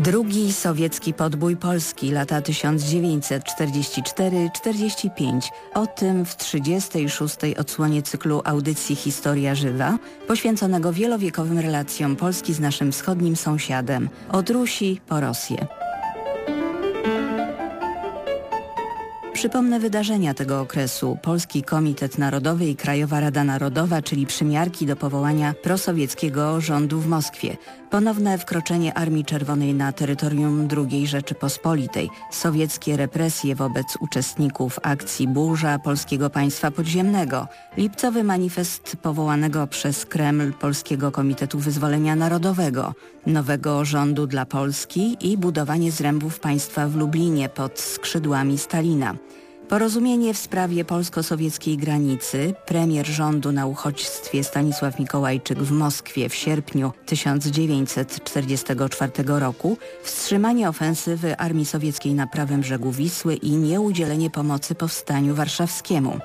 Drugi sowiecki podbój Polski lata 1944-45. O tym w 36. odsłonie cyklu audycji Historia Żywa, poświęconego wielowiekowym relacjom Polski z naszym wschodnim sąsiadem, od Rusi po Rosję. Przypomnę wydarzenia tego okresu. Polski Komitet Narodowy i Krajowa Rada Narodowa, czyli przymiarki do powołania prosowieckiego rządu w Moskwie. Ponowne wkroczenie Armii Czerwonej na terytorium II Rzeczypospolitej. Sowieckie represje wobec uczestników akcji Burza Polskiego Państwa Podziemnego. Lipcowy manifest powołanego przez Kreml Polskiego Komitetu Wyzwolenia Narodowego. Nowego rządu dla Polski i budowanie zrębów państwa w Lublinie pod skrzydłami Stalina. Porozumienie w sprawie polsko-sowieckiej granicy premier rządu na uchodźstwie Stanisław Mikołajczyk w Moskwie w sierpniu 1944 roku, wstrzymanie ofensywy armii sowieckiej na prawym brzegu Wisły i nieudzielenie pomocy powstaniu warszawskiemu.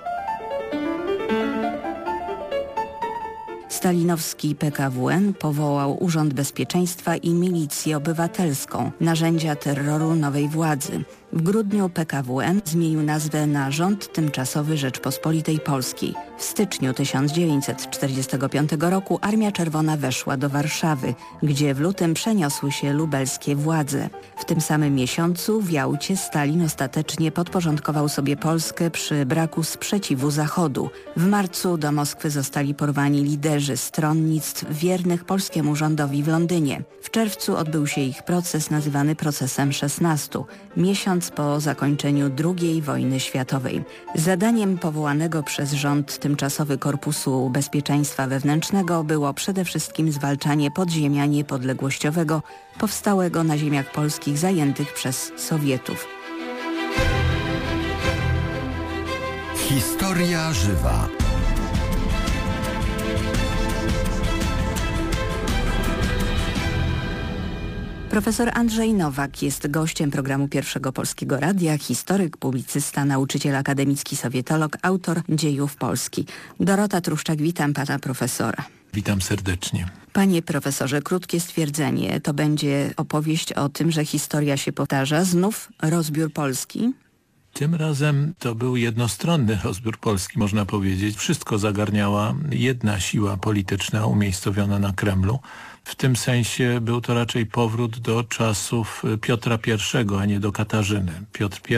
Stalinowski PKWN powołał Urząd Bezpieczeństwa i Milicję Obywatelską, narzędzia terroru nowej władzy. W grudniu PKWN zmienił nazwę na Rząd Tymczasowy Rzeczpospolitej Polskiej. W styczniu 1945 roku Armia Czerwona weszła do Warszawy, gdzie w lutym przeniosły się lubelskie władze. W tym samym miesiącu w Jałcie Stalin ostatecznie podporządkował sobie Polskę przy braku sprzeciwu Zachodu. W marcu do Moskwy zostali porwani liderzy stronnictw wiernych polskiemu rządowi w Londynie. W czerwcu odbył się ich proces nazywany procesem 16. Miesiąc po zakończeniu II wojny światowej. Zadaniem powołanego przez rząd tymczasowy Korpusu Bezpieczeństwa Wewnętrznego było przede wszystkim zwalczanie podziemia niepodległościowego powstałego na ziemiach polskich zajętych przez Sowietów. Historia żywa. Profesor Andrzej Nowak jest gościem programu Pierwszego Polskiego Radia, historyk, publicysta, nauczyciel akademicki, sowietolog, autor dziejów Polski. Dorota Truszczak, witam pana profesora. Witam serdecznie. Panie profesorze, krótkie stwierdzenie. To będzie opowieść o tym, że historia się powtarza. Znów rozbiór Polski? Tym razem to był jednostronny rozbiór Polski, można powiedzieć. Wszystko zagarniała jedna siła polityczna umiejscowiona na Kremlu. W tym sensie był to raczej powrót do czasów Piotra I, a nie do Katarzyny. Piotr I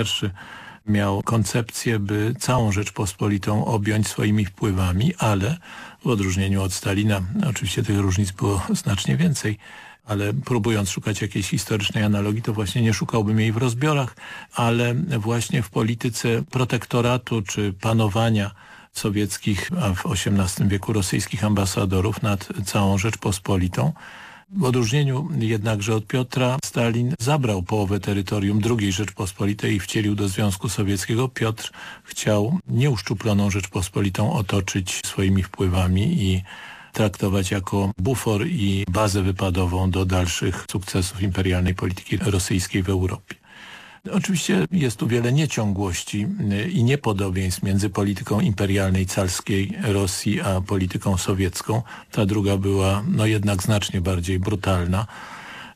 miał koncepcję, by całą Rzeczpospolitą objąć swoimi wpływami, ale w odróżnieniu od Stalina, oczywiście tych różnic było znacznie więcej, ale próbując szukać jakiejś historycznej analogii, to właśnie nie szukałbym jej w rozbiorach, ale właśnie w polityce protektoratu czy panowania sowieckich, a w XVIII wieku rosyjskich ambasadorów nad całą Rzeczpospolitą. W odróżnieniu jednakże od Piotra, Stalin zabrał połowę terytorium II Rzeczpospolitej i wcielił do Związku Sowieckiego. Piotr chciał nieuszczuploną Rzeczpospolitą otoczyć swoimi wpływami i traktować jako bufor i bazę wypadową do dalszych sukcesów imperialnej polityki rosyjskiej w Europie. Oczywiście jest tu wiele nieciągłości y, i niepodobieństw między polityką imperialnej carskiej Rosji a polityką sowiecką. Ta druga była no jednak znacznie bardziej brutalna,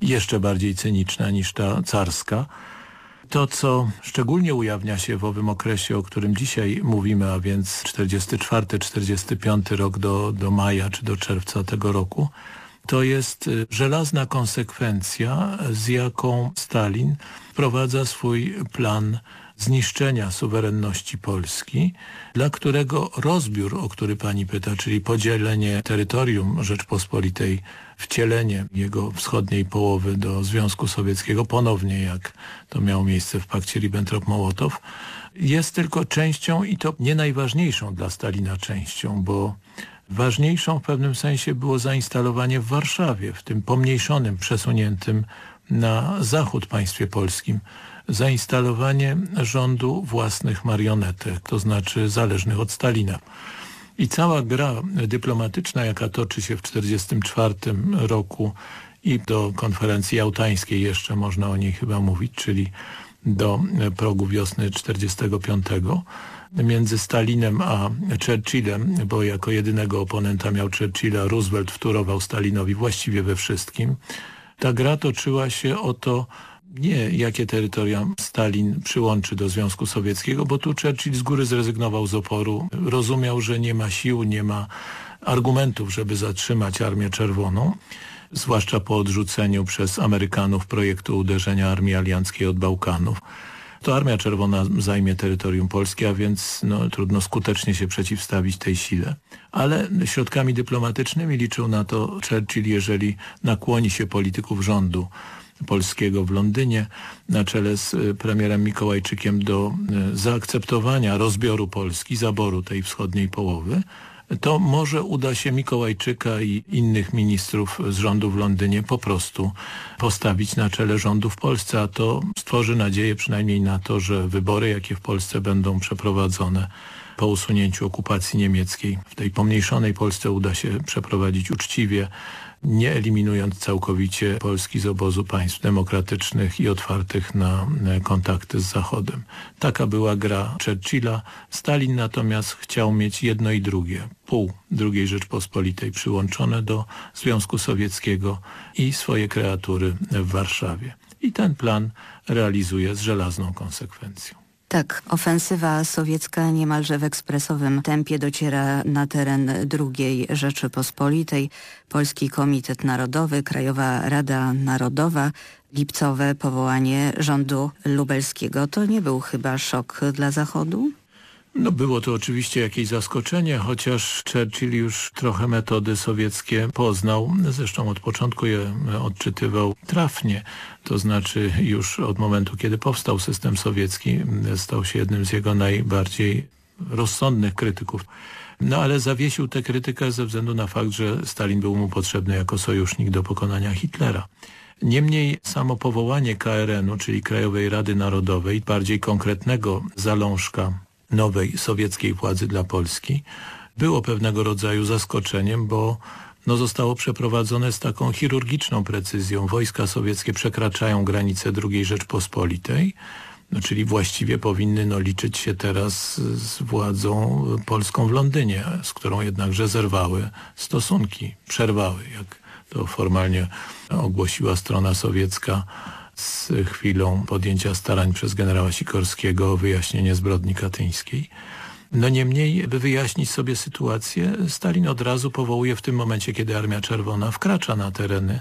jeszcze bardziej cyniczna niż ta carska. To, co szczególnie ujawnia się w owym okresie, o którym dzisiaj mówimy, a więc 44-45 rok do, do maja czy do czerwca tego roku, to jest y, żelazna konsekwencja, z jaką Stalin wprowadza swój plan zniszczenia suwerenności Polski, dla którego rozbiór, o który pani pyta, czyli podzielenie terytorium Rzeczpospolitej, wcielenie jego wschodniej połowy do Związku Sowieckiego, ponownie jak to miało miejsce w pakcie Ribbentrop-Mołotow, jest tylko częścią i to nie najważniejszą dla Stalina częścią, bo ważniejszą w pewnym sensie było zainstalowanie w Warszawie, w tym pomniejszonym, przesuniętym na zachód państwie polskim zainstalowanie rządu własnych marionetek, to znaczy zależnych od Stalina. I cała gra dyplomatyczna, jaka toczy się w 1944 roku i do konferencji jałtańskiej jeszcze można o niej chyba mówić, czyli do progu wiosny 1945 między Stalinem a Churchillem, bo jako jedynego oponenta miał Churchilla, Roosevelt wtórował Stalinowi właściwie we wszystkim Ta gra toczyła się o to, nie jakie terytoria Stalin przyłączy do Związku Sowieckiego, bo tu Churchill z góry zrezygnował z oporu. Rozumiał, że nie ma sił, nie ma argumentów, żeby zatrzymać Armię Czerwoną, zwłaszcza po odrzuceniu przez Amerykanów projektu uderzenia Armii Alianckiej od Bałkanów. To Armia Czerwona zajmie terytorium Polski, a więc no, trudno skutecznie się przeciwstawić tej sile. Ale środkami dyplomatycznymi liczył na to Churchill, jeżeli nakłoni się polityków rządu polskiego w Londynie na czele z e, premierem Mikołajczykiem do e, zaakceptowania rozbioru Polski, zaboru tej wschodniej połowy, to może uda się Mikołajczyka i innych ministrów z rządu w Londynie po prostu postawić na czele rządu w Polsce, a to stworzy nadzieję przynajmniej na to, że wybory, jakie w Polsce będą przeprowadzone po usunięciu okupacji niemieckiej, w tej pomniejszonej Polsce uda się przeprowadzić uczciwie, nie eliminując całkowicie Polski z obozu państw demokratycznych i otwartych na kontakty z Zachodem. Taka była gra Churchilla. Stalin natomiast chciał mieć jedno i drugie. Pół II Rzeczpospolitej przyłączone do Związku Sowieckiego i swoje kreatury w Warszawie. I ten plan realizuje z żelazną konsekwencją. Tak, ofensywa sowiecka niemalże w ekspresowym tempie dociera na teren II Rzeczypospolitej. Polski Komitet Narodowy, Krajowa Rada Narodowa, lipcowe powołanie rządu lubelskiego. To nie był chyba szok dla Zachodu? No było to oczywiście jakieś zaskoczenie, chociaż Churchill już trochę metody sowieckie poznał. Zresztą od początku je odczytywał trafnie. To znaczy już od momentu, kiedy powstał system sowiecki, stał się jednym z jego najbardziej rozsądnych krytyków. No ale zawiesił tę krytykę ze względu na fakt, że Stalin był mu potrzebny jako sojusznik do pokonania Hitlera. Niemniej samo powołanie KRN-u, czyli Krajowej Rady Narodowej, bardziej konkretnego zalążka nowej sowieckiej władzy dla Polski było pewnego rodzaju zaskoczeniem, bo no, zostało przeprowadzone z taką chirurgiczną precyzją. Wojska sowieckie przekraczają granice II Rzeczpospolitej, no, czyli właściwie powinny no, liczyć się teraz z władzą polską w Londynie, z którą jednakże zerwały stosunki, przerwały, jak to formalnie ogłosiła strona sowiecka z chwilą podjęcia starań przez generała Sikorskiego o wyjaśnienie zbrodni katyńskiej. No niemniej, by wyjaśnić sobie sytuację, Stalin od razu powołuje w tym momencie, kiedy Armia Czerwona wkracza na tereny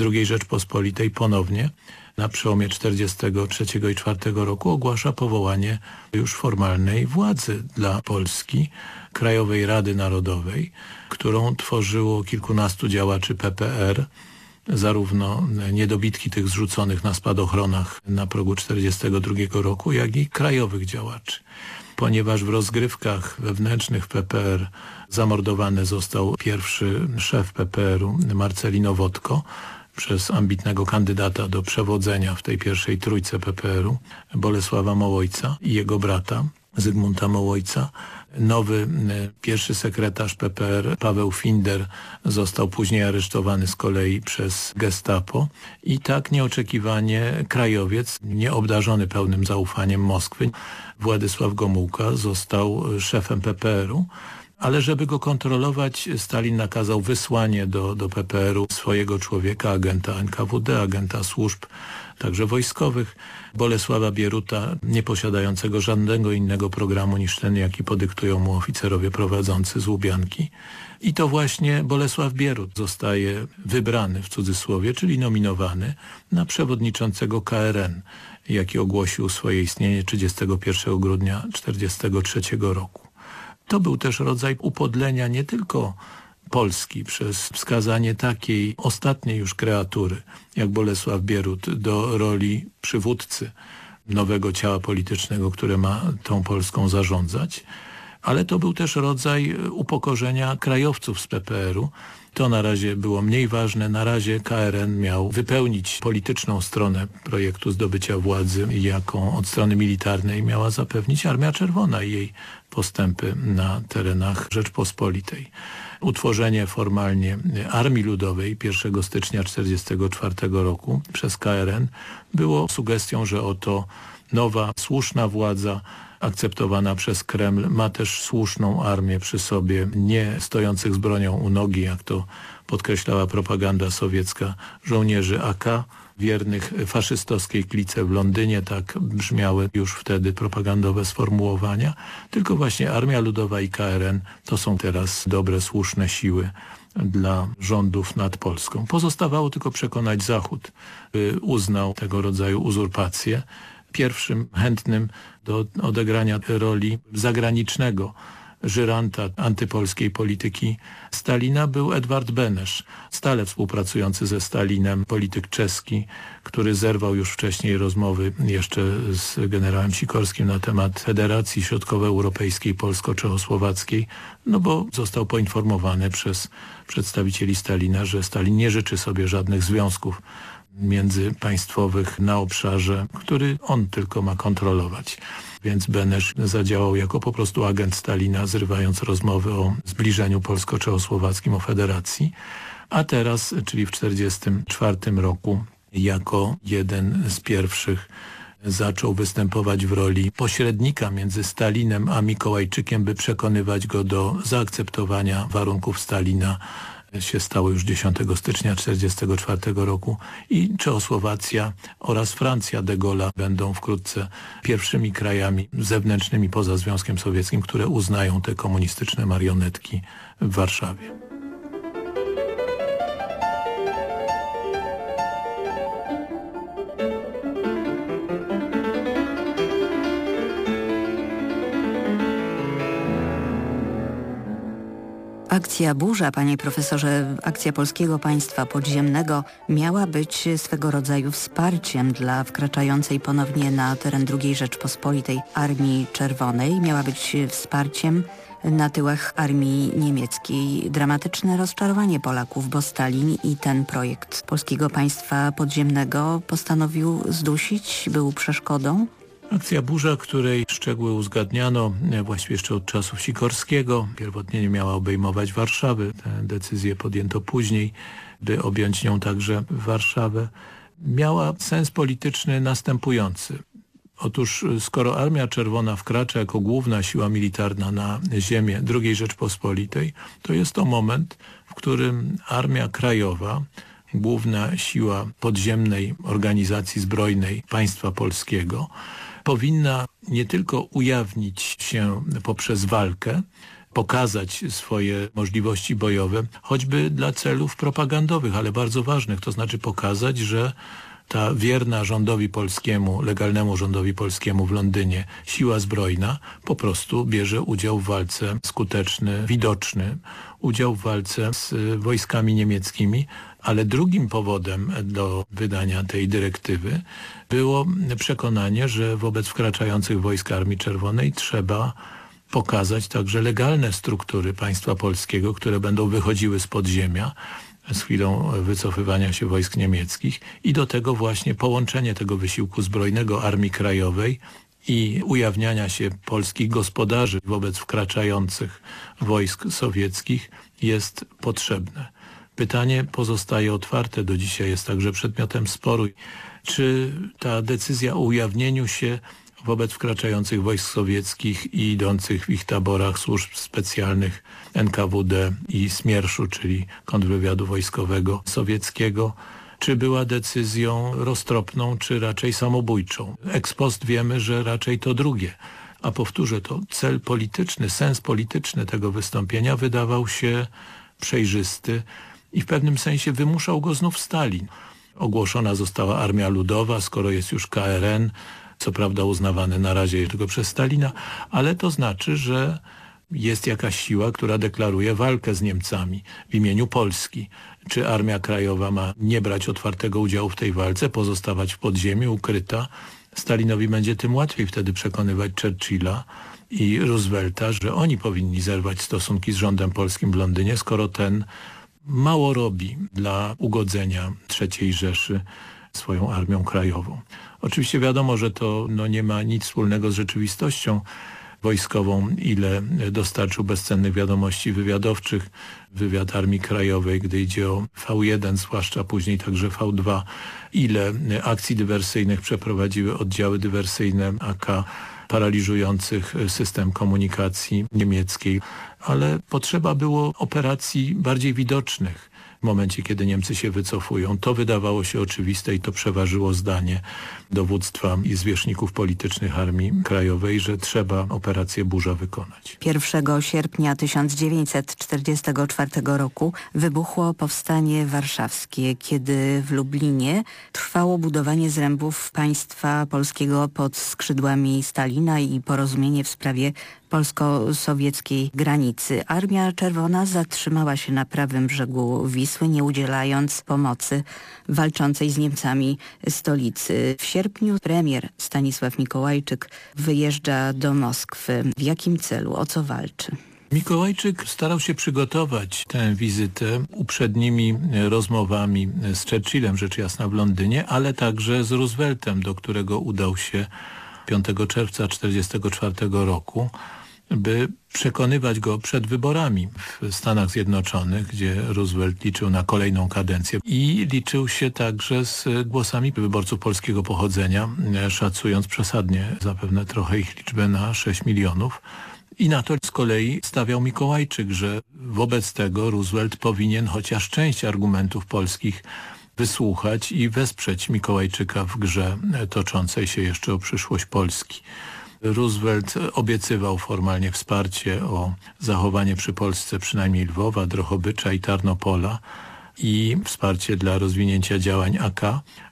II Rzeczpospolitej ponownie, na przełomie 1943 i 1944 roku ogłasza powołanie już formalnej władzy dla Polski, Krajowej Rady Narodowej, którą tworzyło kilkunastu działaczy PPR, zarówno niedobitki tych zrzuconych na spadochronach na progu 1942 roku, jak i krajowych działaczy. Ponieważ w rozgrywkach wewnętrznych PPR zamordowany został pierwszy szef PPR-u, Marcelino Wodko, przez ambitnego kandydata do przewodzenia w tej pierwszej trójce PPR-u, Bolesława Mołojca i jego brata, Zygmunta Mołojca, Nowy pierwszy sekretarz PPR Paweł Finder został później aresztowany z kolei przez gestapo. I tak nieoczekiwanie krajowiec, nieobdarzony pełnym zaufaniem Moskwy, Władysław Gomułka został szefem PPR-u ale żeby go kontrolować, Stalin nakazał wysłanie do, do PPR-u swojego człowieka, agenta NKWD, agenta służb, także wojskowych, Bolesława Bieruta, nie posiadającego żadnego innego programu niż ten, jaki podyktują mu oficerowie prowadzący z Łubianki. I to właśnie Bolesław Bierut zostaje wybrany w cudzysłowie, czyli nominowany na przewodniczącego KRN, jaki ogłosił swoje istnienie 31 grudnia 1943 roku. To był też rodzaj upodlenia nie tylko Polski przez wskazanie takiej ostatniej już kreatury, jak Bolesław Bierut, do roli przywódcy nowego ciała politycznego, które ma tą Polską zarządzać. Ale to był też rodzaj upokorzenia krajowców z PPR-u. To na razie było mniej ważne. Na razie KRN miał wypełnić polityczną stronę projektu zdobycia władzy, jaką od strony militarnej miała zapewnić Armia Czerwona i jej postępy na terenach Rzeczpospolitej. Utworzenie formalnie Armii Ludowej 1 stycznia 1944 roku przez KRN było sugestią, że oto nowa, słuszna władza akceptowana przez Kreml, ma też słuszną armię przy sobie, nie stojących z bronią u nogi, jak to podkreślała propaganda sowiecka, żołnierzy AK, wiernych faszystowskiej klice w Londynie, tak brzmiały już wtedy propagandowe sformułowania, tylko właśnie Armia Ludowa i KRN to są teraz dobre, słuszne siły dla rządów nad Polską. Pozostawało tylko przekonać Zachód, by uznał tego rodzaju uzurpację. Pierwszym chętnym do odegrania roli zagranicznego żyranta antypolskiej polityki Stalina był Edward Benesz, stale współpracujący ze Stalinem, polityk czeski, który zerwał już wcześniej rozmowy jeszcze z generałem Sikorskim na temat Federacji Środkowoeuropejskiej Polsko-Czechosłowackiej, no bo został poinformowany przez przedstawicieli Stalina, że Stalin nie życzy sobie żadnych związków międzypaństwowych na obszarze, który on tylko ma kontrolować więc Benesz zadziałał jako po prostu agent Stalina, zrywając rozmowy o zbliżeniu polsko-czechosłowackim, o federacji. A teraz, czyli w 1944 roku, jako jeden z pierwszych zaczął występować w roli pośrednika między Stalinem a Mikołajczykiem, by przekonywać go do zaakceptowania warunków Stalina się stało już 10 stycznia 1944 roku i Czechosłowacja oraz Francja de Gaulle'a będą wkrótce pierwszymi krajami zewnętrznymi poza Związkiem Sowieckim, które uznają te komunistyczne marionetki w Warszawie. Akcja Burza, panie profesorze, akcja Polskiego Państwa Podziemnego miała być swego rodzaju wsparciem dla wkraczającej ponownie na teren II Rzeczpospolitej Armii Czerwonej. Miała być wsparciem na tyłach armii niemieckiej. Dramatyczne rozczarowanie Polaków, bo Stalin i ten projekt Polskiego Państwa Podziemnego postanowił zdusić, był przeszkodą Akcja Burza, której szczegóły uzgadniano e, właściwie jeszcze od czasów Sikorskiego. Pierwotnie nie miała obejmować Warszawy. Te decyzje podjęto później, by objąć nią także Warszawę. Miała sens polityczny następujący. Otóż e, skoro Armia Czerwona wkracza jako główna siła militarna na ziemię II Rzeczpospolitej, to jest to moment, w którym Armia Krajowa główna siła podziemnej organizacji zbrojnej państwa polskiego powinna nie tylko ujawnić się poprzez walkę, pokazać swoje możliwości bojowe, choćby dla celów propagandowych, ale bardzo ważnych, to znaczy pokazać, że ta wierna rządowi polskiemu, legalnemu rządowi polskiemu w Londynie siła zbrojna po prostu bierze udział w walce skuteczny, widoczny, udział w walce z wojskami niemieckimi, ale drugim powodem do wydania tej dyrektywy było przekonanie, że wobec wkraczających wojsk Armii Czerwonej trzeba pokazać także legalne struktury państwa polskiego, które będą wychodziły z podziemia z chwilą wycofywania się wojsk niemieckich i do tego właśnie połączenie tego wysiłku zbrojnego Armii Krajowej i ujawniania się polskich gospodarzy wobec wkraczających wojsk sowieckich jest potrzebne. Pytanie pozostaje otwarte, do dzisiaj jest także przedmiotem sporu. Czy ta decyzja o ujawnieniu się wobec wkraczających wojsk sowieckich i idących w ich taborach służb specjalnych NKWD i Smierszu, czyli kontrwywiadu wojskowego sowieckiego, czy była decyzją roztropną, czy raczej samobójczą. Ex post wiemy, że raczej to drugie. A powtórzę to, cel polityczny, sens polityczny tego wystąpienia wydawał się przejrzysty i w pewnym sensie wymuszał go znów Stalin. Ogłoszona została Armia Ludowa, skoro jest już KRN, co prawda uznawany na razie tylko przez Stalina, ale to znaczy, że jest jakaś siła, która deklaruje walkę z Niemcami w imieniu Polski. Czy Armia Krajowa ma nie brać otwartego udziału w tej walce, pozostawać w podziemiu, ukryta? Stalinowi będzie tym łatwiej wtedy przekonywać Churchilla i Roosevelta, że oni powinni zerwać stosunki z rządem polskim w Londynie, skoro ten mało robi dla ugodzenia III Rzeszy swoją armią krajową. Oczywiście wiadomo, że to no, nie ma nic wspólnego z rzeczywistością wojskową, ile dostarczył bezcennych wiadomości wywiadowczych, wywiad Armii Krajowej, gdy idzie o V1, zwłaszcza później także V2, ile akcji dywersyjnych przeprowadziły oddziały dywersyjne AK paraliżujących system komunikacji niemieckiej, ale potrzeba było operacji bardziej widocznych w momencie, kiedy Niemcy się wycofują. To wydawało się oczywiste i to przeważyło zdanie dowództwa i zwierzchników politycznych Armii Krajowej, że trzeba operację Burza wykonać. 1 sierpnia 1944 roku wybuchło powstanie warszawskie, kiedy w Lublinie trwało budowanie zrębów państwa polskiego pod skrzydłami Stalina i porozumienie w sprawie polsko-sowieckiej granicy. Armia Czerwona zatrzymała się na prawym brzegu Wisły, nie udzielając pomocy walczącej z Niemcami stolicy. W sierpniu premier Stanisław Mikołajczyk wyjeżdża do Moskwy. W jakim celu? O co walczy? Mikołajczyk starał się przygotować tę wizytę uprzednimi rozmowami z Churchillem, rzecz jasna w Londynie, ale także z Rooseveltem, do którego udał się 5 czerwca 1944 roku by przekonywać go przed wyborami w Stanach Zjednoczonych, gdzie Roosevelt liczył na kolejną kadencję i liczył się także z głosami wyborców polskiego pochodzenia, szacując przesadnie zapewne trochę ich liczbę na 6 milionów. I na to z kolei stawiał Mikołajczyk, że wobec tego Roosevelt powinien chociaż część argumentów polskich wysłuchać i wesprzeć Mikołajczyka w grze toczącej się jeszcze o przyszłość Polski. Roosevelt obiecywał formalnie wsparcie o zachowanie przy Polsce przynajmniej Lwowa, Drohobycza i Tarnopola i wsparcie dla rozwinięcia działań AK,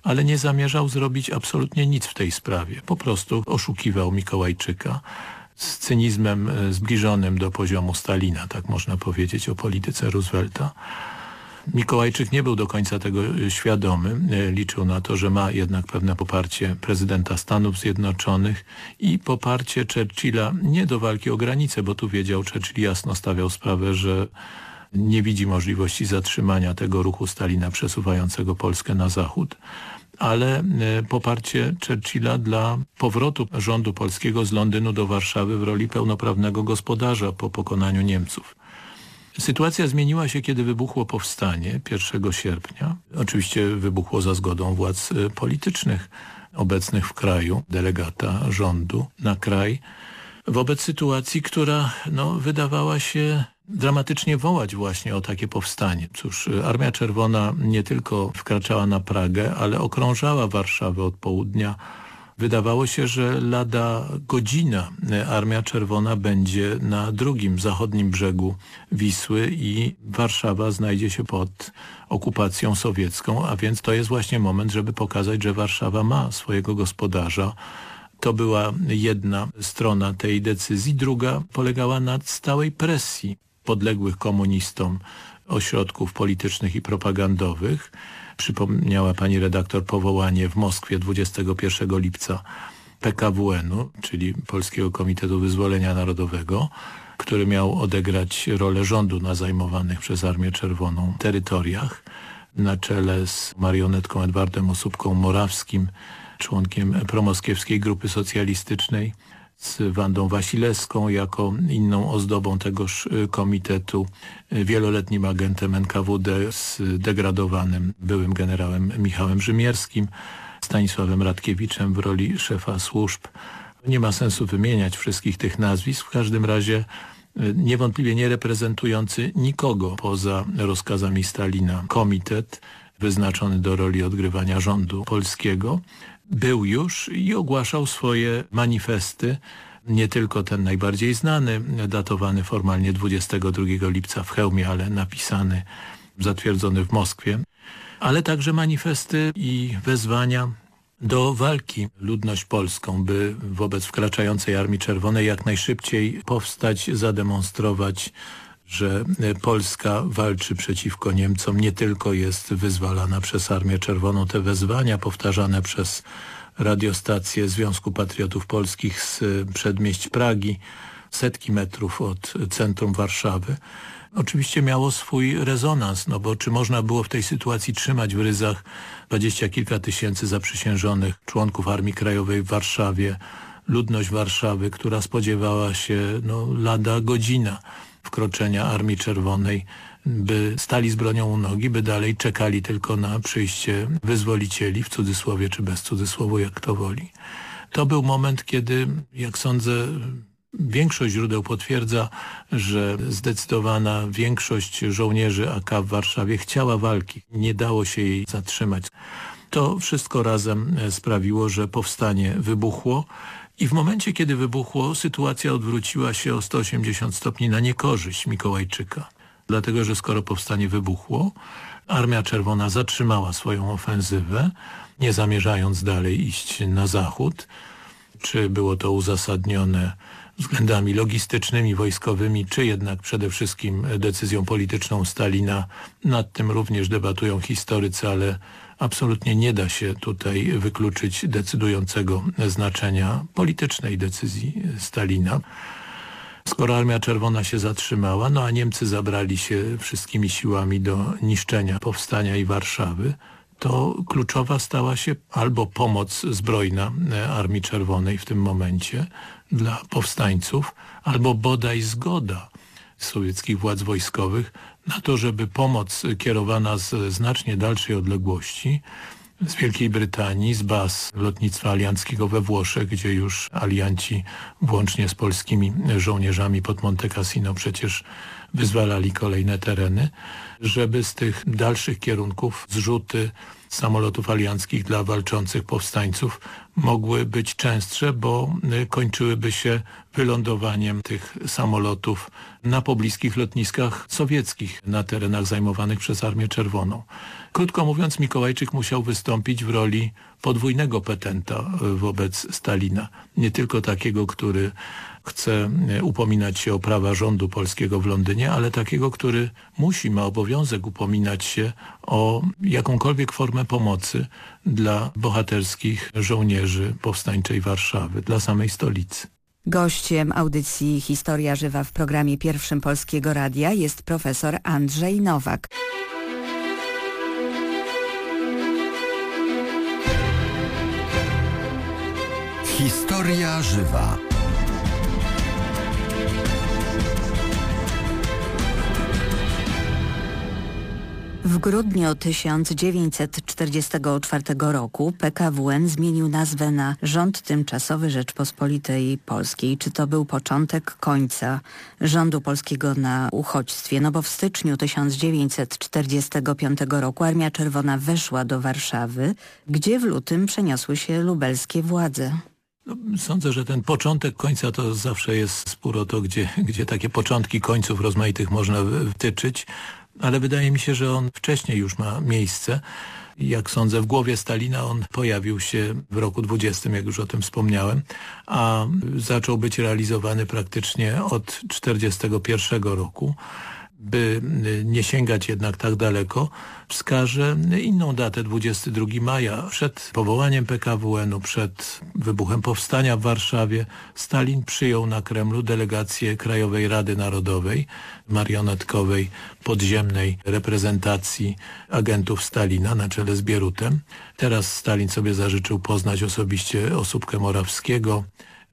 ale nie zamierzał zrobić absolutnie nic w tej sprawie. Po prostu oszukiwał Mikołajczyka z cynizmem e, zbliżonym do poziomu Stalina, tak można powiedzieć o polityce Roosevelta. Mikołajczyk nie był do końca tego e, świadomy. E, liczył na to, że ma jednak pewne poparcie prezydenta Stanów Zjednoczonych i poparcie Churchilla nie do walki o granicę, bo tu wiedział, Churchill jasno stawiał sprawę, że nie widzi możliwości zatrzymania tego ruchu Stalina przesuwającego Polskę na zachód ale e, poparcie Churchilla dla powrotu rządu polskiego z Londynu do Warszawy w roli pełnoprawnego gospodarza po pokonaniu Niemców. Sytuacja zmieniła się, kiedy wybuchło powstanie 1 sierpnia. Oczywiście wybuchło za zgodą władz y, politycznych obecnych w kraju, delegata rządu na kraj, wobec sytuacji, która no, wydawała się dramatycznie wołać właśnie o takie powstanie. Cóż, y, Armia Czerwona nie tylko wkraczała na Pragę, ale okrążała Warszawę od południa Wydawało się, że lada godzina Armia Czerwona będzie na drugim zachodnim brzegu Wisły i Warszawa znajdzie się pod okupacją sowiecką, a więc to jest właśnie moment, żeby pokazać, że Warszawa ma swojego gospodarza. To była jedna strona tej decyzji. Druga polegała na stałej presji podległych komunistom ośrodków politycznych i propagandowych, Przypomniała pani redaktor powołanie w Moskwie 21 lipca PKWN-u, czyli Polskiego Komitetu Wyzwolenia Narodowego, który miał odegrać rolę rządu na zajmowanych przez Armię Czerwoną terytoriach na czele z marionetką Edwardem Osóbką Morawskim, członkiem promoskiewskiej grupy socjalistycznej, z Wandą Wasilewską jako inną ozdobą tegoż y, komitetu, y, wieloletnim agentem NKWD z degradowanym byłym generałem Michałem Rzymierskim, Stanisławem Radkiewiczem w roli szefa służb. Nie ma sensu wymieniać wszystkich tych nazwisk, w każdym razie y, niewątpliwie nie reprezentujący nikogo poza rozkazami Stalina komitet wyznaczony do roli odgrywania rządu polskiego był już i ogłaszał swoje manifesty, nie tylko ten najbardziej znany, datowany formalnie 22 lipca w Chełmie, ale napisany, zatwierdzony w Moskwie, ale także manifesty i wezwania do walki ludność polską, by wobec wkraczającej Armii Czerwonej jak najszybciej powstać, zademonstrować że Polska walczy przeciwko Niemcom, nie tylko jest wyzwalana przez Armię Czerwoną. Te wezwania powtarzane przez radiostację Związku Patriotów Polskich z przedmieść Pragi, setki metrów od centrum Warszawy, oczywiście miało swój rezonans, no bo czy można było w tej sytuacji trzymać w ryzach dwadzieścia kilka tysięcy zaprzysiężonych członków Armii Krajowej w Warszawie, ludność Warszawy, która spodziewała się no, lada godzina wkroczenia Armii Czerwonej, by stali z bronią u nogi, by dalej czekali tylko na przyjście wyzwolicieli, w cudzysłowie czy bez cudzysłowu, jak kto woli. To był moment, kiedy, jak sądzę, Większość źródeł potwierdza, że zdecydowana większość żołnierzy AK w Warszawie chciała walki. Nie dało się jej zatrzymać. To wszystko razem sprawiło, że powstanie wybuchło i w momencie, kiedy wybuchło, sytuacja odwróciła się o 180 stopni na niekorzyść Mikołajczyka. Dlatego, że skoro powstanie wybuchło, Armia Czerwona zatrzymała swoją ofensywę, nie zamierzając dalej iść na zachód. Czy było to uzasadnione względami logistycznymi, wojskowymi, czy jednak przede wszystkim decyzją polityczną Stalina. Nad tym również debatują historycy, ale absolutnie nie da się tutaj wykluczyć decydującego znaczenia politycznej decyzji Stalina. Skoro Armia Czerwona się zatrzymała, no a Niemcy zabrali się wszystkimi siłami do niszczenia powstania i Warszawy, to kluczowa stała się albo pomoc zbrojna Armii Czerwonej w tym momencie dla powstańców, albo bodaj zgoda sowieckich władz wojskowych na to, żeby pomoc kierowana z znacznie dalszej odległości z Wielkiej Brytanii, z baz lotnictwa alianckiego we Włoszech, gdzie już alianci włącznie z polskimi żołnierzami pod Monte Cassino przecież wyzwalali kolejne tereny, żeby z tych dalszych kierunków zrzuty samolotów alianckich dla walczących powstańców mogły być częstsze, bo y, kończyłyby się wylądowaniem tych samolotów na pobliskich lotniskach sowieckich na terenach zajmowanych przez Armię Czerwoną. Krótko mówiąc, Mikołajczyk musiał wystąpić w roli podwójnego petenta y, wobec Stalina. Nie tylko takiego, który chce upominać się o prawa rządu polskiego w Londynie, ale takiego, który musi, ma obowiązek upominać się o jakąkolwiek formę pomocy dla bohaterskich żołnierzy powstańczej Warszawy, dla samej stolicy. Gościem audycji Historia Żywa w programie pierwszym Polskiego Radia jest profesor Andrzej Nowak. Historia Żywa W grudniu 1944 roku PKWN zmienił nazwę na Rząd Tymczasowy Rzeczpospolitej Polskiej. Czy to był początek końca rządu polskiego na uchodźstwie? No bo w styczniu 1945 roku Armia Czerwona weszła do Warszawy, gdzie w lutym przeniosły się lubelskie władze. No, sądzę, że ten początek końca to zawsze jest spór o to, gdzie, gdzie takie początki końców rozmaitych można wtyczyć ale wydaje mi się, że on wcześniej już ma miejsce. Jak sądzę, w głowie Stalina on pojawił się w roku 20, jak już o tym wspomniałem, a zaczął być realizowany praktycznie od 1941 roku by y, nie sięgać jednak tak daleko, wskaże inną datę, 22 maja. Przed powołaniem PKWN-u, przed wybuchem powstania w Warszawie, Stalin przyjął na Kremlu delegację Krajowej Rady Narodowej, marionetkowej, podziemnej reprezentacji agentów Stalina na czele z Bierutem. Teraz Stalin sobie zażyczył poznać osobiście osóbkę Morawskiego,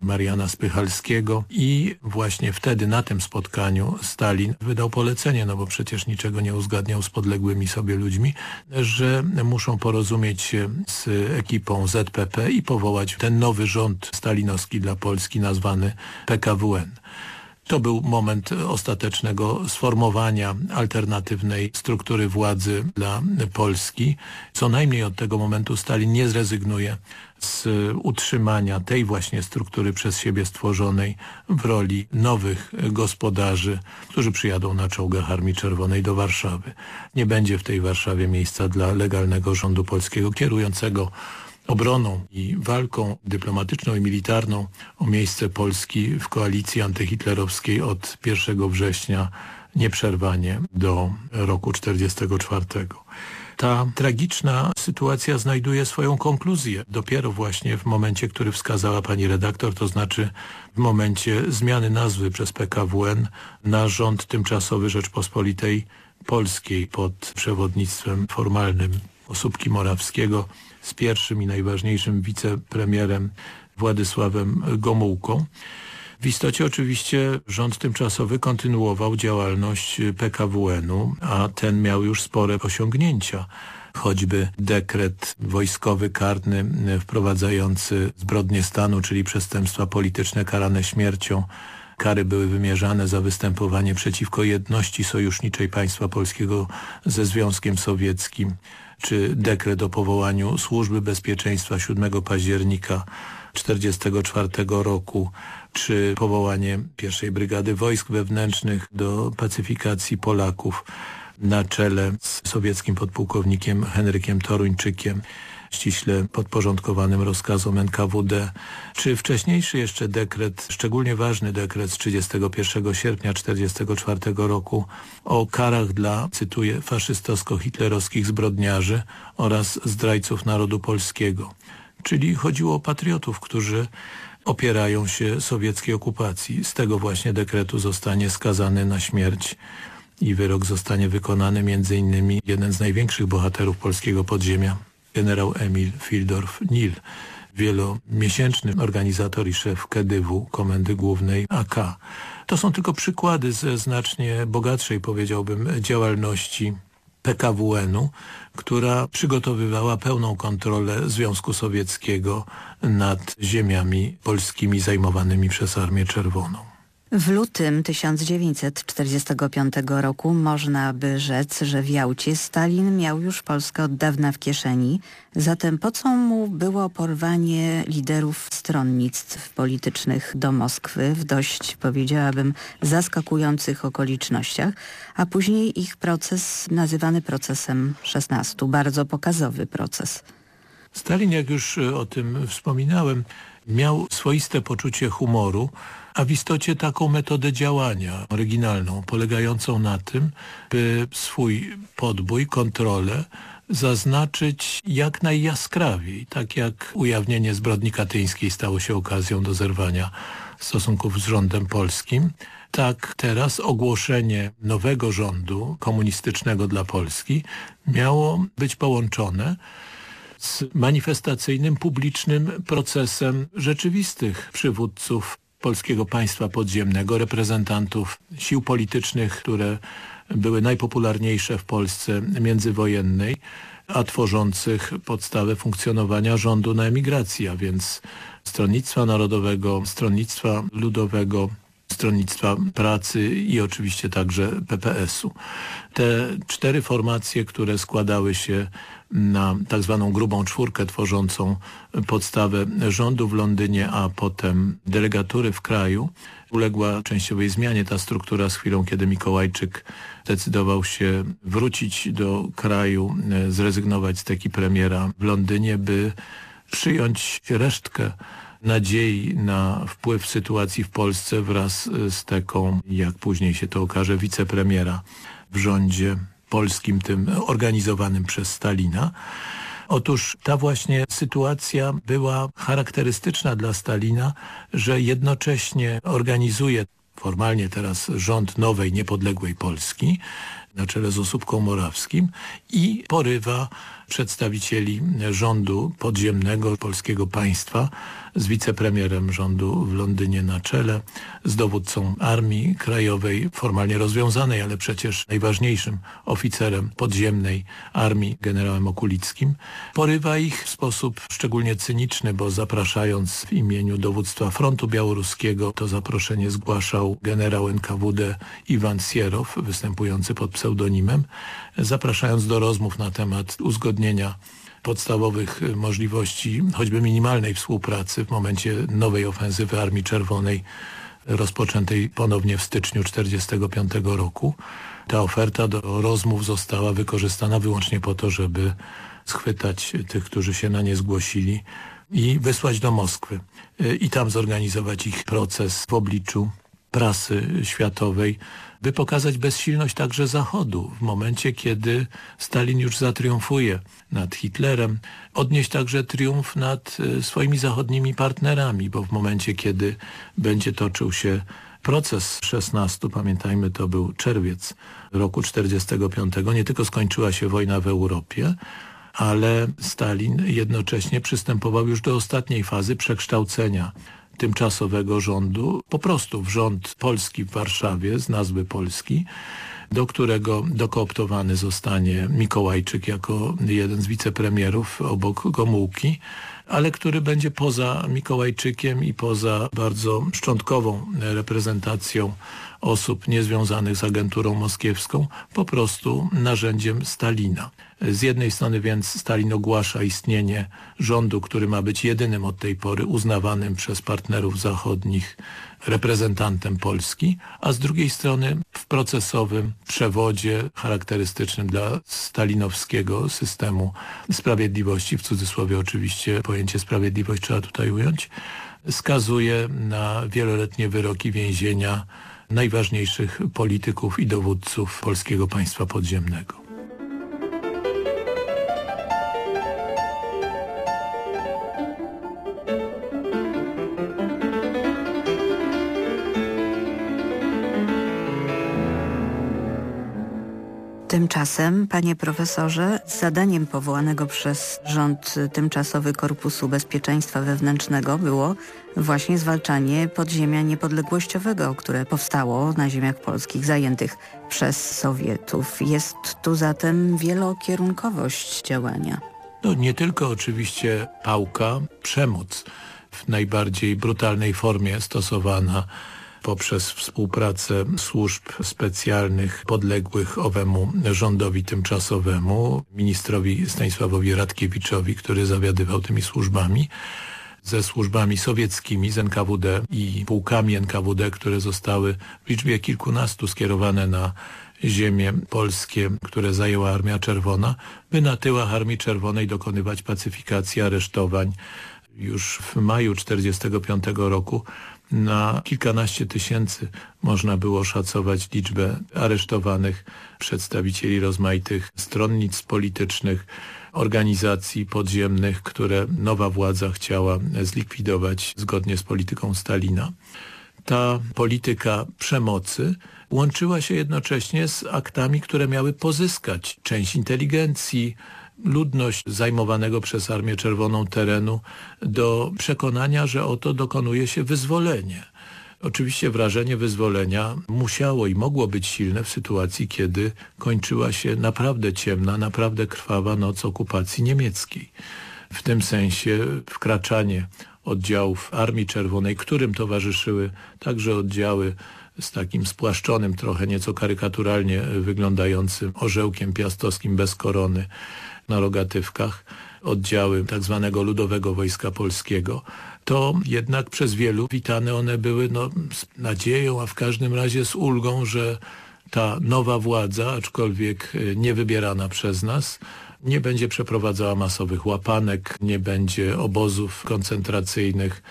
Mariana Spychalskiego i właśnie wtedy na tym spotkaniu Stalin wydał polecenie, no bo przecież niczego nie uzgadniał z podległymi sobie ludźmi, że muszą porozumieć się z ekipą ZPP i powołać ten nowy rząd stalinowski dla Polski nazwany PKWN. To był moment ostatecznego sformowania alternatywnej struktury władzy dla Polski. Co najmniej od tego momentu Stalin nie zrezygnuje z utrzymania tej właśnie struktury przez siebie stworzonej w roli nowych gospodarzy, którzy przyjadą na czołgach Armii Czerwonej do Warszawy. Nie będzie w tej Warszawie miejsca dla legalnego rządu polskiego kierującego obroną i walką dyplomatyczną i militarną o miejsce Polski w koalicji antyhitlerowskiej od 1 września nieprzerwanie do roku 1944. Ta tragiczna sytuacja znajduje swoją konkluzję dopiero właśnie w momencie, który wskazała pani redaktor, to znaczy w momencie zmiany nazwy przez PKWN na rząd tymczasowy Rzeczpospolitej Polskiej pod przewodnictwem formalnym Osóbki Morawskiego z pierwszym i najważniejszym wicepremierem Władysławem Gomułką. W istocie oczywiście rząd tymczasowy kontynuował działalność PKWN-u, a ten miał już spore osiągnięcia. choćby dekret wojskowy, karny wprowadzający zbrodnie stanu, czyli przestępstwa polityczne karane śmiercią. Kary były wymierzane za występowanie przeciwko jedności sojuszniczej państwa polskiego ze Związkiem Sowieckim, czy dekret o powołaniu Służby Bezpieczeństwa 7 października 1944 roku, czy powołanie pierwszej brygady wojsk wewnętrznych do pacyfikacji Polaków na czele z sowieckim podpułkownikiem Henrykiem Toruńczykiem ściśle podporządkowanym rozkazom NKWD, czy wcześniejszy jeszcze dekret, szczególnie ważny dekret z 31 sierpnia 1944 roku o karach dla, cytuję, faszystowsko-hitlerowskich zbrodniarzy oraz zdrajców narodu polskiego. Czyli chodziło o patriotów, którzy opierają się sowieckiej okupacji. Z tego właśnie dekretu zostanie skazany na śmierć i wyrok zostanie wykonany między innymi jeden z największych bohaterów polskiego podziemia, generał Emil Fildorf-Nil, wielomiesięczny organizator i szef KDW, Komendy Głównej AK. To są tylko przykłady ze znacznie bogatszej, powiedziałbym, działalności PKWN-u, która przygotowywała pełną kontrolę Związku Sowieckiego nad ziemiami polskimi zajmowanymi przez Armię Czerwoną. W lutym 1945 roku można by rzec, że w Jałcie Stalin miał już Polskę od dawna w kieszeni, zatem po co mu było porwanie liderów stronnictw politycznych do Moskwy w dość, powiedziałabym, zaskakujących okolicznościach, a później ich proces nazywany procesem 16, bardzo pokazowy proces. Stalin, jak już o tym wspominałem, miał swoiste poczucie humoru, a w istocie taką metodę działania oryginalną, polegającą na tym, by swój podbój, kontrolę zaznaczyć jak najjaskrawiej, tak jak ujawnienie zbrodni katyńskiej stało się okazją do zerwania stosunków z rządem polskim, tak teraz ogłoszenie nowego rządu komunistycznego dla Polski miało być połączone z manifestacyjnym, publicznym procesem rzeczywistych przywódców polskiego państwa podziemnego, reprezentantów sił politycznych, które były najpopularniejsze w Polsce międzywojennej, a tworzących podstawę funkcjonowania rządu na emigracji, a więc Stronnictwa Narodowego, Stronnictwa Ludowego, Stronnictwa Pracy i oczywiście także PPS-u. Te cztery formacje, które składały się na tak zwaną grubą czwórkę tworzącą podstawę rządu w Londynie, a potem delegatury w kraju. Uległa częściowej zmianie ta struktura z chwilą, kiedy Mikołajczyk decydował się wrócić do kraju, zrezygnować z teki premiera w Londynie, by przyjąć resztkę nadziei na wpływ sytuacji w Polsce wraz z teką, jak później się to okaże, wicepremiera w rządzie polskim, tym organizowanym przez Stalina. Otóż ta właśnie sytuacja była charakterystyczna dla Stalina, że jednocześnie organizuje formalnie teraz rząd nowej, niepodległej Polski na czele z Osóbką Morawskim i porywa przedstawicieli rządu podziemnego polskiego państwa z wicepremierem rządu w Londynie na czele, z dowódcą Armii Krajowej, formalnie rozwiązanej, ale przecież najważniejszym oficerem podziemnej armii, generałem Okulickim. Porywa ich w sposób szczególnie cyniczny, bo zapraszając w imieniu dowództwa frontu białoruskiego, to zaproszenie zgłaszał generał NKWD Iwan Sierow, występujący pod pseudonimem, zapraszając do rozmów na temat uzgodnienia podstawowych możliwości choćby minimalnej współpracy w momencie nowej ofensywy Armii Czerwonej rozpoczętej ponownie w styczniu 1945 roku. Ta oferta do rozmów została wykorzystana wyłącznie po to, żeby schwytać tych, którzy się na nie zgłosili i wysłać do Moskwy i tam zorganizować ich proces w obliczu prasy światowej, by pokazać bezsilność także Zachodu w momencie, kiedy Stalin już zatriumfuje nad Hitlerem, odnieść także triumf nad e, swoimi zachodnimi partnerami, bo w momencie, kiedy będzie toczył się proces 16, pamiętajmy, to był czerwiec roku 45, nie tylko skończyła się wojna w Europie, ale Stalin jednocześnie przystępował już do ostatniej fazy przekształcenia tymczasowego rządu, po prostu w rząd Polski w Warszawie z nazwy Polski, do którego dokooptowany zostanie Mikołajczyk jako jeden z wicepremierów obok Gomułki, ale który będzie poza Mikołajczykiem i poza bardzo szczątkową reprezentacją osób niezwiązanych z agenturą moskiewską po prostu narzędziem Stalina. Z jednej strony więc Stalin ogłasza istnienie rządu, który ma być jedynym od tej pory uznawanym przez partnerów zachodnich reprezentantem Polski, a z drugiej strony w procesowym przewodzie charakterystycznym dla stalinowskiego systemu sprawiedliwości, w cudzysłowie oczywiście pojęcie sprawiedliwość trzeba tutaj ująć, skazuje na wieloletnie wyroki więzienia najważniejszych polityków i dowódców polskiego państwa podziemnego. Tymczasem, panie profesorze, zadaniem powołanego przez rząd tymczasowy Korpusu Bezpieczeństwa Wewnętrznego było właśnie zwalczanie podziemia niepodległościowego, które powstało na ziemiach polskich zajętych przez Sowietów. Jest tu zatem wielokierunkowość działania. No nie tylko oczywiście pałka, przemoc w najbardziej brutalnej formie stosowana poprzez współpracę służb specjalnych podległych owemu rządowi tymczasowemu, ministrowi Stanisławowi Radkiewiczowi, który zawiadywał tymi służbami, ze służbami sowieckimi z NKWD i pułkami NKWD, które zostały w liczbie kilkunastu skierowane na ziemie polskie, które zajęła Armia Czerwona, by na tyłach Armii Czerwonej dokonywać pacyfikacji, aresztowań. Już w maju 1945 roku na kilkanaście tysięcy można było szacować liczbę aresztowanych przedstawicieli rozmaitych stronnic politycznych, organizacji podziemnych, które nowa władza chciała zlikwidować zgodnie z polityką Stalina. Ta polityka przemocy łączyła się jednocześnie z aktami, które miały pozyskać część inteligencji, ludność zajmowanego przez Armię Czerwoną terenu do przekonania, że oto dokonuje się wyzwolenie. Oczywiście wrażenie wyzwolenia musiało i mogło być silne w sytuacji, kiedy kończyła się naprawdę ciemna, naprawdę krwawa noc okupacji niemieckiej. W tym sensie wkraczanie oddziałów Armii Czerwonej, którym towarzyszyły także oddziały z takim spłaszczonym, trochę nieco karykaturalnie wyglądającym orzełkiem piastowskim bez korony, na rogatywkach oddziały tzw. Tak Ludowego Wojska Polskiego, to jednak przez wielu witane one były no, z nadzieją, a w każdym razie z ulgą, że ta nowa władza, aczkolwiek e, nie wybierana przez nas, nie będzie przeprowadzała masowych łapanek, nie będzie obozów koncentracyjnych.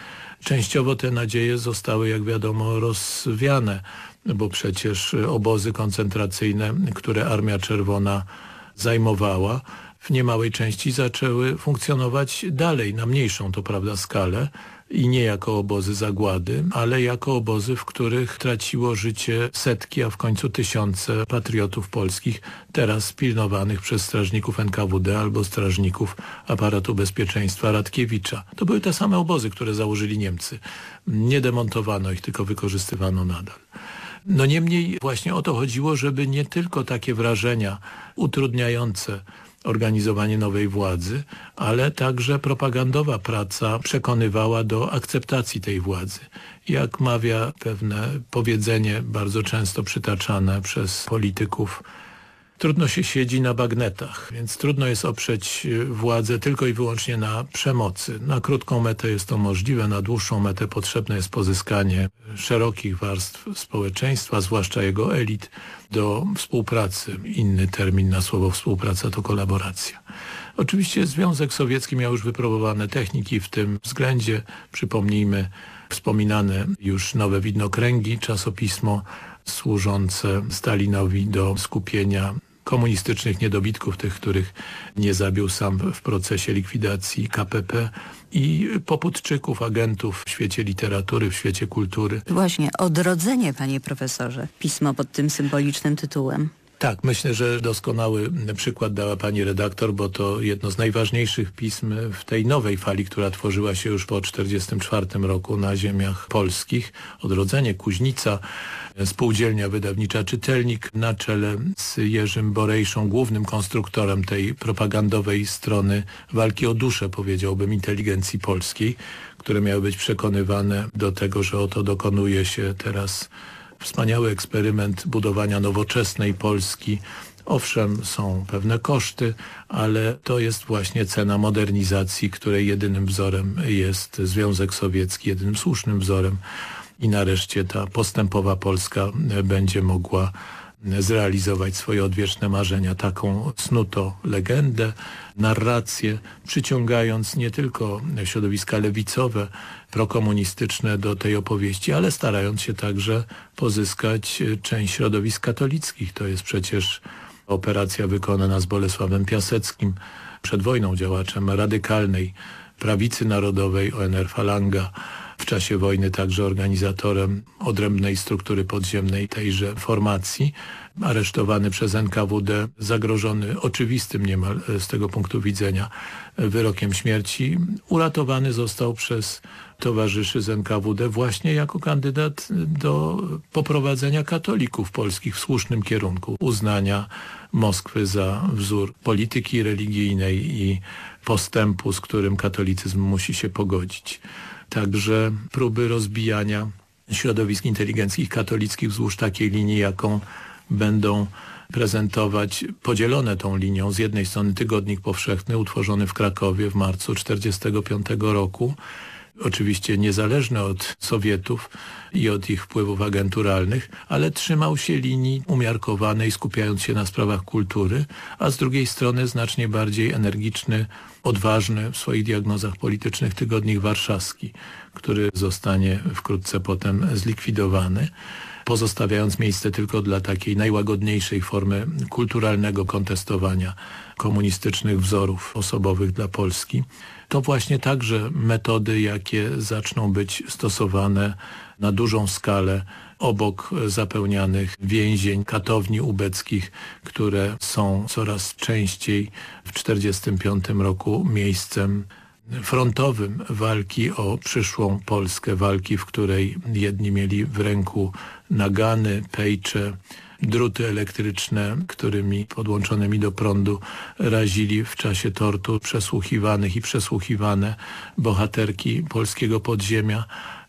Częściowo te nadzieje zostały, jak wiadomo, rozwiane, bo przecież obozy koncentracyjne, które Armia Czerwona zajmowała, w niemałej części zaczęły funkcjonować dalej, na mniejszą to prawda skalę i nie jako obozy zagłady, ale jako obozy, w których traciło życie setki, a w końcu tysiące patriotów polskich, teraz pilnowanych przez strażników NKWD albo strażników aparatu bezpieczeństwa Radkiewicza. To były te same obozy, które założyli Niemcy. Nie demontowano ich, tylko wykorzystywano nadal. No niemniej właśnie o to chodziło, żeby nie tylko takie wrażenia utrudniające organizowanie nowej władzy, ale także propagandowa praca przekonywała do akceptacji tej władzy. Jak mawia pewne powiedzenie bardzo często przytaczane przez polityków Trudno się siedzi na bagnetach, więc trudno jest oprzeć y, władzę tylko i wyłącznie na przemocy. Na krótką metę jest to możliwe, na dłuższą metę potrzebne jest pozyskanie szerokich warstw społeczeństwa, zwłaszcza jego elit, do współpracy. Inny termin na słowo współpraca to kolaboracja. Oczywiście Związek Sowiecki miał już wypróbowane techniki w tym względzie. Przypomnijmy wspominane już nowe widnokręgi, czasopismo służące Stalinowi do skupienia komunistycznych niedobitków, tych, których nie zabił sam w procesie likwidacji KPP i poputczyków, agentów w świecie literatury, w świecie kultury. Właśnie, odrodzenie, panie profesorze, pismo pod tym symbolicznym tytułem. Tak, myślę, że doskonały przykład dała pani redaktor, bo to jedno z najważniejszych pism w tej nowej fali, która tworzyła się już po 1944 roku na ziemiach polskich. Odrodzenie Kuźnica, spółdzielnia wydawnicza Czytelnik na czele z Jerzym Borejszą, głównym konstruktorem tej propagandowej strony walki o duszę, powiedziałbym, inteligencji polskiej, które miały być przekonywane do tego, że oto dokonuje się teraz wspaniały eksperyment budowania nowoczesnej Polski. Owszem, są pewne koszty, ale to jest właśnie cena modernizacji, której jedynym wzorem jest Związek Sowiecki, jedynym słusznym wzorem i nareszcie ta postępowa Polska będzie mogła zrealizować swoje odwieczne marzenia. Taką snuto legendę, narrację, przyciągając nie tylko środowiska lewicowe, prokomunistyczne do tej opowieści, ale starając się także pozyskać część środowisk katolickich. To jest przecież operacja wykonana z Bolesławem Piaseckim, przed wojną działaczem radykalnej prawicy narodowej ONR Falanga, w czasie wojny także organizatorem odrębnej struktury podziemnej tejże formacji, aresztowany przez NKWD, zagrożony oczywistym niemal e, z tego punktu widzenia e, wyrokiem śmierci, uratowany został przez towarzyszy z NKWD właśnie jako kandydat do poprowadzenia katolików polskich w słusznym kierunku, uznania Moskwy za wzór polityki religijnej i postępu, z którym katolicyzm musi się pogodzić także próby rozbijania środowisk inteligenckich katolickich wzdłuż takiej linii, jaką będą prezentować podzielone tą linią. Z jednej strony Tygodnik Powszechny utworzony w Krakowie w marcu 1945 roku, oczywiście niezależny od Sowietów i od ich wpływów agenturalnych, ale trzymał się linii umiarkowanej, skupiając się na sprawach kultury, a z drugiej strony znacznie bardziej energiczny, odważny w swoich diagnozach politycznych tygodnik warszawski, który zostanie wkrótce potem zlikwidowany pozostawiając miejsce tylko dla takiej najłagodniejszej formy kulturalnego kontestowania komunistycznych wzorów osobowych dla Polski. To właśnie także metody, jakie zaczną być stosowane na dużą skalę obok zapełnianych więzień, katowni ubeckich, które są coraz częściej w 1945 roku miejscem frontowym walki o przyszłą Polskę, walki, w której jedni mieli w ręku nagany, pejcze, druty elektryczne, którymi podłączonymi do prądu razili w czasie tortur przesłuchiwanych i przesłuchiwane bohaterki polskiego podziemia,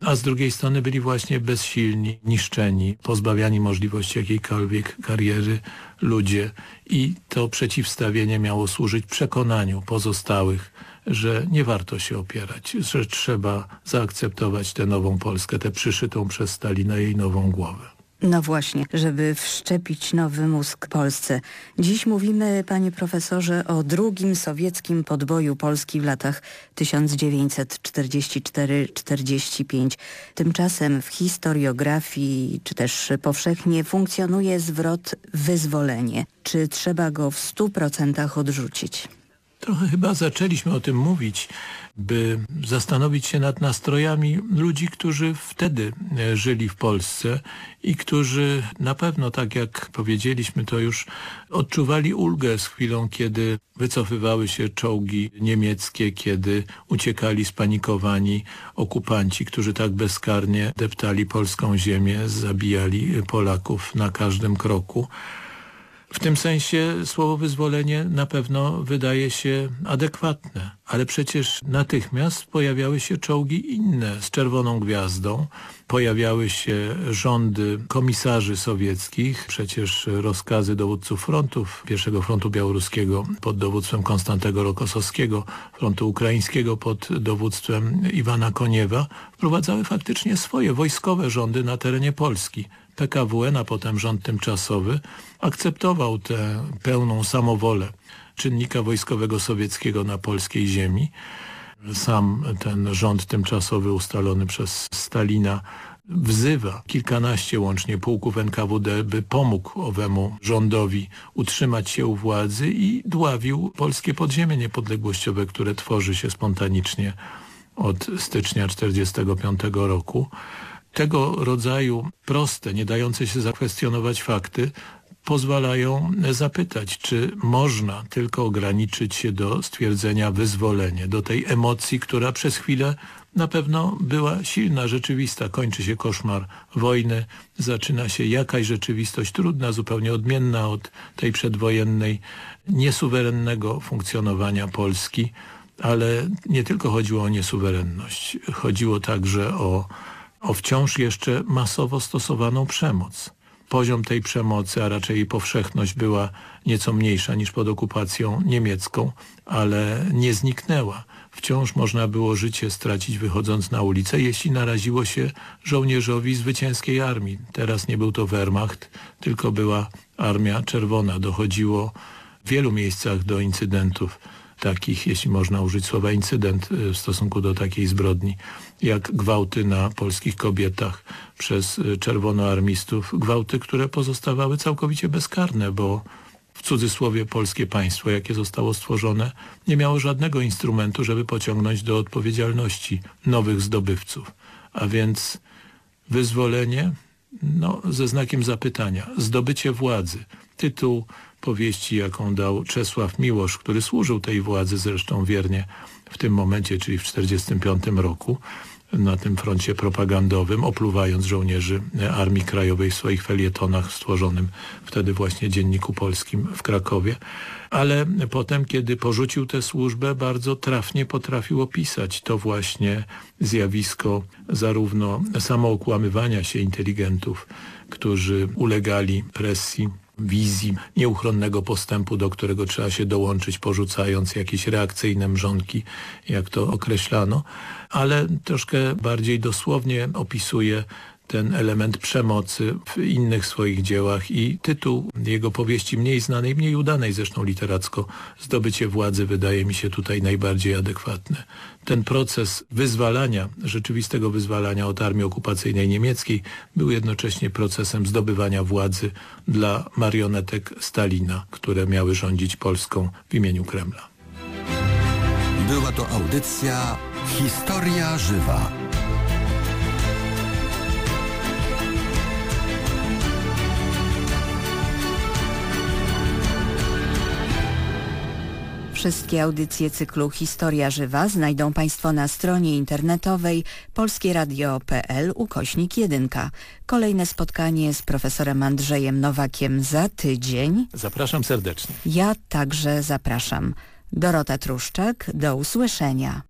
a z drugiej strony byli właśnie bezsilni, niszczeni, pozbawiani możliwości jakiejkolwiek kariery ludzie i to przeciwstawienie miało służyć przekonaniu pozostałych że nie warto się opierać, że trzeba zaakceptować tę nową Polskę, tę przyszytą przez Stalina jej nową głowę. No właśnie, żeby wszczepić nowy mózg Polsce. Dziś mówimy, panie profesorze, o drugim sowieckim podboju Polski w latach 1944-45. Tymczasem w historiografii, czy też powszechnie funkcjonuje zwrot wyzwolenie. Czy trzeba go w stu procentach odrzucić? Trochę chyba zaczęliśmy o tym mówić, by zastanowić się nad nastrojami ludzi, którzy wtedy e, żyli w Polsce i którzy na pewno, tak jak powiedzieliśmy to już, odczuwali ulgę z chwilą, kiedy wycofywały się czołgi niemieckie, kiedy uciekali spanikowani okupanci, którzy tak bezkarnie deptali polską ziemię, zabijali Polaków na każdym kroku. W tym sensie słowo wyzwolenie na pewno wydaje się adekwatne, ale przecież natychmiast pojawiały się czołgi inne z czerwoną gwiazdą, pojawiały się rządy komisarzy sowieckich, przecież rozkazy dowódców frontów, pierwszego frontu białoruskiego pod dowództwem Konstantego Rokosowskiego, frontu ukraińskiego pod dowództwem Iwana Koniewa, wprowadzały faktycznie swoje wojskowe rządy na terenie Polski. PKWN, a potem rząd tymczasowy, akceptował tę pełną samowolę czynnika wojskowego sowieckiego na polskiej ziemi. Sam ten rząd tymczasowy ustalony przez Stalina wzywa kilkanaście łącznie pułków NKWD, by pomógł owemu rządowi utrzymać się u władzy i dławił polskie podziemie niepodległościowe, które tworzy się spontanicznie od stycznia 1945 roku tego rodzaju proste, nie dające się zakwestionować fakty pozwalają zapytać, czy można tylko ograniczyć się do stwierdzenia wyzwolenie, do tej emocji, która przez chwilę na pewno była silna, rzeczywista. Kończy się koszmar wojny, zaczyna się jakaś rzeczywistość trudna, zupełnie odmienna od tej przedwojennej, niesuwerennego funkcjonowania Polski, ale nie tylko chodziło o niesuwerenność, chodziło także o, o wciąż jeszcze masowo stosowaną przemoc. Poziom tej przemocy, a raczej jej powszechność była nieco mniejsza niż pod okupacją niemiecką, ale nie zniknęła. Wciąż można było życie stracić wychodząc na ulicę, jeśli naraziło się żołnierzowi zwycięskiej armii. Teraz nie był to Wehrmacht, tylko była Armia Czerwona. Dochodziło w wielu miejscach do incydentów takich, jeśli można użyć słowa incydent y, w stosunku do takiej zbrodni, jak gwałty na polskich kobietach przez y, czerwonoarmistów, gwałty, które pozostawały całkowicie bezkarne, bo w cudzysłowie polskie państwo, jakie zostało stworzone, nie miało żadnego instrumentu, żeby pociągnąć do odpowiedzialności nowych zdobywców. A więc wyzwolenie no, ze znakiem zapytania, zdobycie władzy, tytuł powieści, jaką dał Czesław Miłosz, który służył tej władzy zresztą wiernie w tym momencie, czyli w 1945 roku na tym froncie propagandowym, opluwając żołnierzy Armii Krajowej w swoich felietonach stworzonym wtedy właśnie Dzienniku Polskim w Krakowie. Ale potem, kiedy porzucił tę służbę, bardzo trafnie potrafił opisać to właśnie zjawisko zarówno samookłamywania się inteligentów, którzy ulegali presji wizji nieuchronnego postępu, do którego trzeba się dołączyć, porzucając jakieś reakcyjne mrzonki, jak to określano, ale troszkę bardziej dosłownie opisuje ten element przemocy w innych swoich dziełach i tytuł jego powieści mniej znanej, mniej udanej zresztą literacko, Zdobycie władzy wydaje mi się tutaj najbardziej adekwatny. Ten proces wyzwalania, rzeczywistego wyzwalania od armii okupacyjnej niemieckiej był jednocześnie procesem zdobywania władzy dla marionetek Stalina, które miały rządzić Polską w imieniu Kremla. Była to audycja Historia Żywa. Wszystkie audycje cyklu Historia Żywa znajdą Państwo na stronie internetowej polskieradio.pl ukośnik 1. Kolejne spotkanie z profesorem Andrzejem Nowakiem za tydzień. Zapraszam serdecznie. Ja także zapraszam. Dorota Truszczak, do usłyszenia.